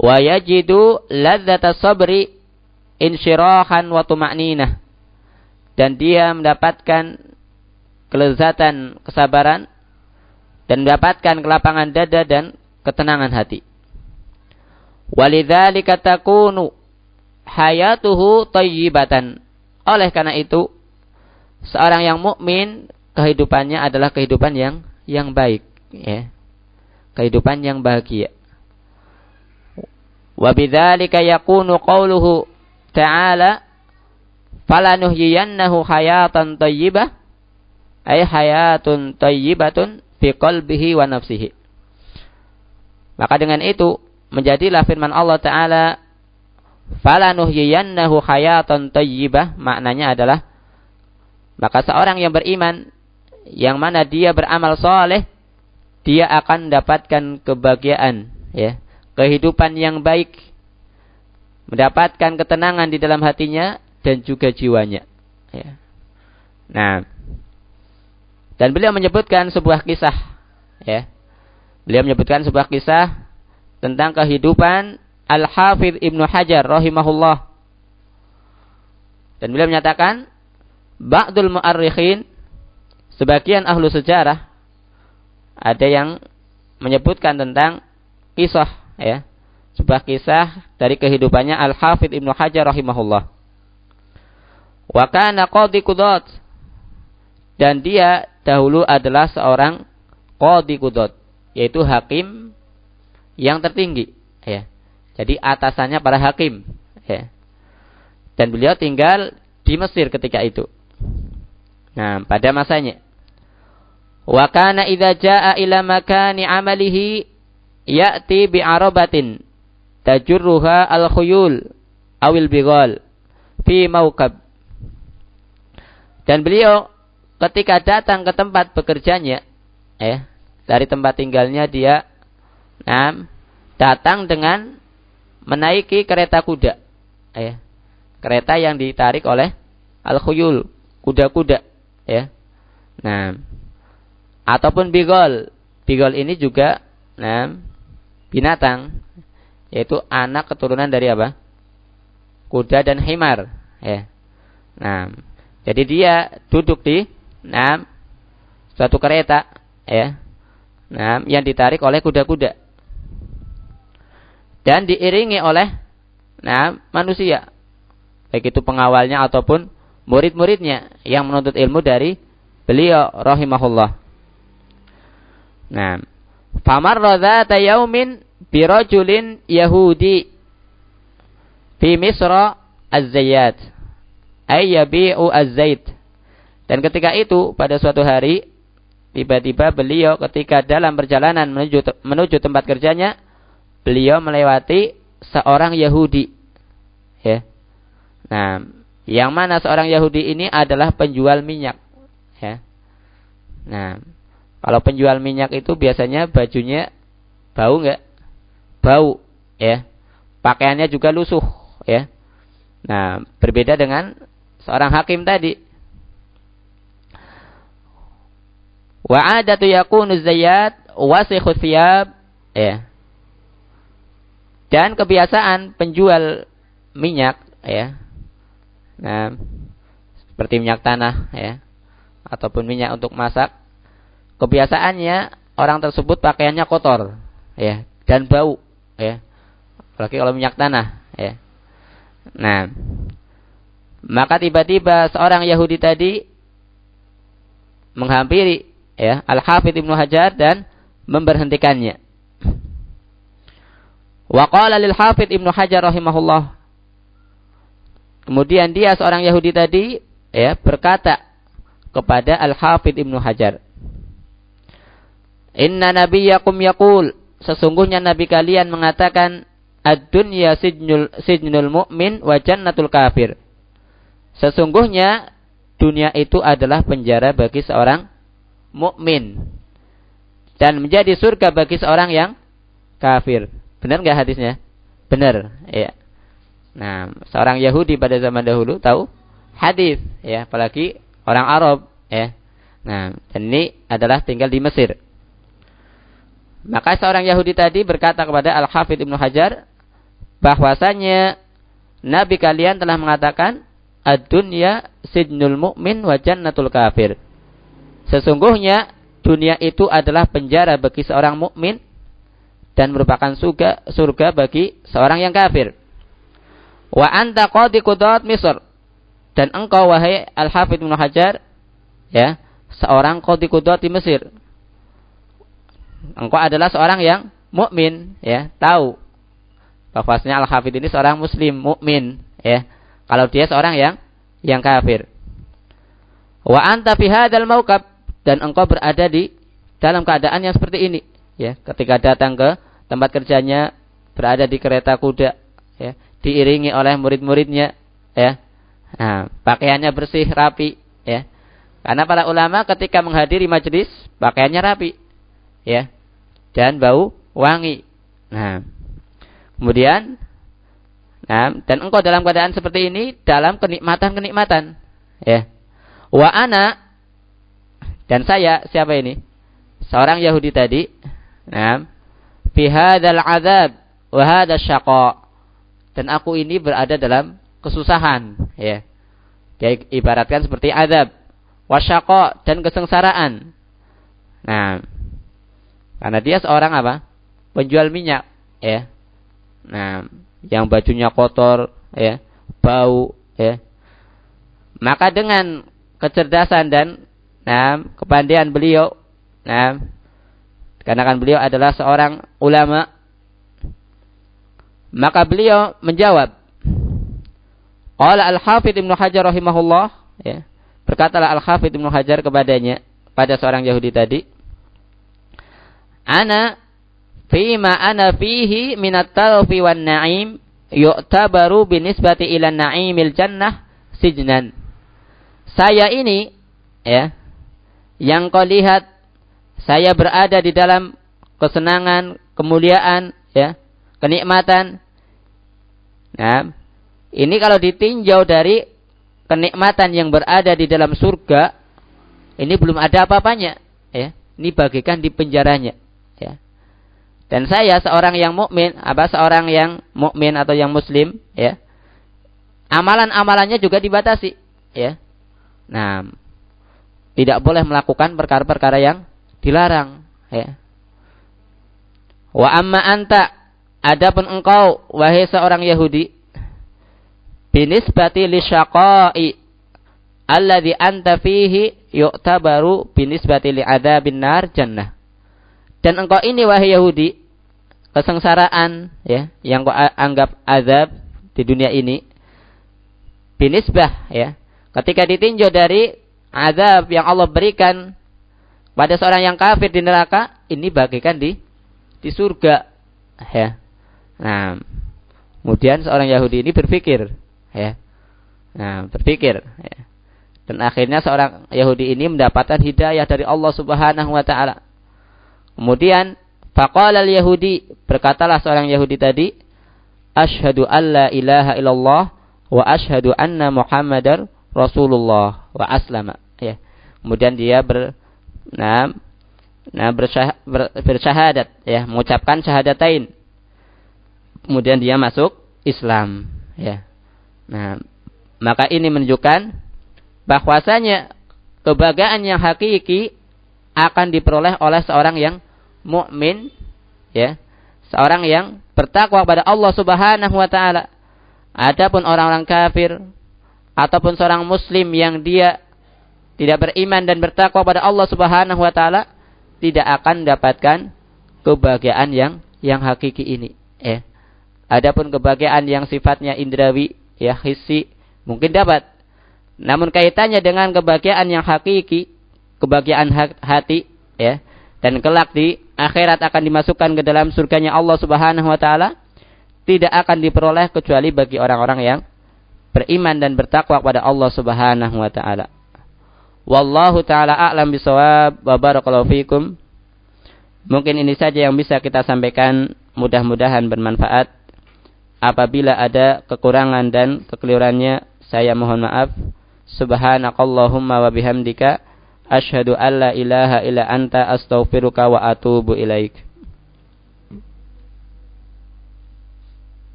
Wa yajidu ladzata sabri insyirahan wa tuma'ninah. Dan dia mendapatkan kelezatan kesabaran dan mendapatkan kelapangan dada dan ketenangan hati. Walidzalika takunu hayatuhu thayyibatan. Oleh karena itu, seorang yang mukmin kehidupannya adalah kehidupan yang yang baik, ya. Kehidupan yang bahagia. Wa bidzalika yakunu qauluhu ta'ala falanuhyiyannahu hayatan thayyibah ay hayatun tayyibatun fi qalbihi wa nafsihi. Maka dengan itu menjadilah firman Allah taala falanuhyiyannahu hayatan tayyibah maknanya adalah maka seorang yang beriman yang mana dia beramal soleh dia akan mendapatkan kebahagiaan ya kehidupan yang baik mendapatkan ketenangan di dalam hatinya dan juga jiwanya ya. nah dan beliau menyebutkan sebuah kisah, ya. Beliau menyebutkan sebuah kisah tentang kehidupan Al-Hafidh Ibnu Hajar rahimahullah. Dan beliau menyatakan, Ba'dul mu'arrikhin, sebagian ahlu sejarah, ada yang menyebutkan tentang kisah, ya. Sebuah kisah dari kehidupannya Al-Hafidh Ibnu Hajar rahimahullah. Wa kana qadi. Dan dia dahulu adalah seorang qadi kudot, yaitu hakim yang tertinggi, ya. Jadi atasannya para hakim, ya. Dan beliau tinggal di Mesir ketika itu. Nah, pada masanya. Wa kana idza jaa ila makani amalihi ya'ti bi arabatin tajurruha al-khuyul awil bighal fi mauqab. Dan beliau ketika datang ke tempat bekerjanya, eh, dari tempat tinggalnya dia, nah, datang dengan menaiki kereta kuda, ya. Kereta yang ditarik oleh al-khuyul, kuda-kuda, ya. Nah, ataupun bigol. Bigol ini juga nah binatang yaitu anak keturunan dari apa? Kuda dan himar, ya. Nah, jadi dia duduk di nah suatu kereta, ya. Nah, yang ditarik oleh kuda-kuda. Dan diiringi oleh nah manusia. Baik itu pengawalnya ataupun murid-muridnya yang menuntut ilmu dari beliau rahimahullah. Nah, famar dzata yaumin birajulin yahudi fi Misra az-zayyat ay yabi'u az-zait. Dan ketika itu pada suatu hari tiba-tiba beliau ketika dalam perjalanan menuju menuju tempat kerjanya beliau melewati seorang Yahudi. Ya. Nah, yang mana seorang Yahudi ini adalah penjual minyak. Ya. Nah, kalau penjual minyak itu biasanya bajunya bau nggak? Bau, ya. Pakaiannya juga lusuh, ya. Nah, berbeda dengan seorang hakim tadi. Wa adatu yakunu zayyat wasikhu thiyab, ya. Dan kebiasaan penjual minyak, ya. Nah, seperti minyak tanah, ya. Ataupun minyak untuk masak, kebiasaannya orang tersebut pakaiannya kotor, ya, dan bau, ya. Apalagi kalau minyak tanah, ya. Nah, maka tiba-tiba seorang Yahudi tadi menghampiri ya Al-Hafidh Ibnu Hajar dan memberhentikannya. Wa qala lil Hafidh Ibnu Hajar rahimahullah. Kemudian dia seorang Yahudi tadi ya berkata kepada Al-Hafidh Ibnu Hajar, Inna nabiyyakum yaqul sesungguhnya nabi kalian mengatakan ad-dunya sijnul sijnul mu'min wa jannatul kafir. Sesungguhnya dunia itu adalah penjara bagi seorang mukmin dan menjadi surga bagi seorang yang kafir. Benar nggak hadisnya? Benar, ya. Nah, seorang Yahudi pada zaman dahulu tahu hadis, ya, apalagi orang Arab, ya. Nah, dan ini adalah tinggal di Mesir. Maka seorang Yahudi tadi berkata kepada Al-Hafidh Ibnu Hajar bahwasanya Nabi kalian telah mengatakan ad-dunya sidnul mu'min wa jannatul kafir. Sesungguhnya dunia itu adalah penjara bagi seorang mukmin dan merupakan surga surga bagi seorang yang kafir. Wa anta qadi qudat Misr. Dan engkau wahai Al-Hafidh Ibnu Hajar ya, seorang qadi qudat di Mesir engkau adalah seorang yang mukmin, ya, tahu bahwasanya Al-Hafidh ini seorang muslim, mukmin, ya. Kalau dia seorang yang yang kafir. Wa anta fi hadzal mauqab dan engkau berada di dalam keadaan yang seperti ini, ya. Ketika datang ke tempat kerjanya berada di kereta kuda, ya, diiringi oleh murid-muridnya, ya. Nah, pakaiannya bersih, rapi, ya. Karena para ulama ketika menghadiri majelis, pakaiannya rapi. Ya dan bau wangi. Nah, kemudian, nah, dan engkau dalam keadaan seperti ini dalam kenikmatan-kenikmatan. Ya, wa ana dan saya siapa ini? Seorang Yahudi tadi. Nah, fi hadzal azab wa hadzal syaqa. Dan aku ini berada dalam kesusahan, ya. Dia ibaratkan seperti azab, wasyaqa dan kesengsaraan. Nah, karena dia seorang apa? Penjual minyak, ya. Nah, yang bajunya kotor, ya, bau, ya. Maka dengan kecerdasan dan nah, kepandaian beliau, nah, karena kan beliau adalah seorang ulama, maka beliau menjawab, Qala Al-Hafidh Ibnu Hajar rahimahullah, ya. Berkatalah Al-Hafidh Ibnu Hajar kepadanya pada seorang Yahudi tadi, ana fima ana fihi minat talfi wan na'im yu'tabaru binisbati ila na'imil jannah sijnan. Saya ini ya yang kau lihat saya berada di dalam kesenangan, kemuliaan, ya, kenikmatan. Nah, Ini kalau ditinjau dari kenikmatan yang berada di dalam surga, ini belum ada apa-apanya, ya. Ini bagikan di penjaranya, ya. Dan saya seorang yang mukmin, apa seorang yang mukmin atau yang muslim, ya. Amalan-amalannya juga dibatasi, ya. Nah, tidak boleh melakukan perkara-perkara yang dilarang, ya. Wa amma anta adapun engkau wahai seorang Yahudi binisbati li syaqai alladhi anta fihi yu'tabaru binisbati li adabin nar jannah. Dan engkau ini wahai Yahudi kesengsaraan ya yang kau anggap azab di dunia ini binisbah ya ketika ditinjau dari azab yang Allah berikan pada seorang yang kafir di neraka ini bagikan di di surga. Ya. Nah kemudian seorang Yahudi ini berpikir ya. Nah berpikir ya. dan akhirnya seorang Yahudi ini mendapatkan hidayah dari Allah Subhanahu wa taala. Kemudian faqala al-yahudi berkatalah seorang Yahudi tadi asyhadu alla ilaha illallah wa asyhadu anna muhammadar rasulullah wa aslama. Ya. Kemudian dia ber nah, nah bersyah, ber, bersyahadat ya mengucapkan syahadatain. Kemudian dia masuk Islam ya. Nah, maka ini menunjukkan bahwasanya kebahagiaan yang hakiki akan diperoleh oleh seorang yang mukmin, ya, seorang yang bertakwa kepada Allah Subhanahu wa taala. Adapun orang-orang kafir ataupun seorang muslim yang dia tidak beriman dan bertakwa kepada Allah Subhanahu wa taala tidak akan mendapatkan kebahagiaan yang yang hakiki ini, ya. Adapun kebahagiaan yang sifatnya indrawi ya hissi mungkin dapat. Namun kaitannya dengan kebahagiaan yang hakiki, kebahagiaan hati ya dan kelak di akhirat akan dimasukkan ke dalam surganya Allah Subhanahu wa taala tidak akan diperoleh kecuali bagi orang-orang yang beriman dan bertakwa kepada Allah Subhanahu wa taala. Wallahu taala a'lam bisawab wa barakallahu fikum. Mungkin ini saja yang bisa kita sampaikan, mudah-mudahan bermanfaat. Apabila ada kekurangan dan kekeliruannya, saya mohon maaf. Subhanakallahumma wa bihamdika asyhadu an la ilaha illa anta astaghfiruka wa atubu ilaik.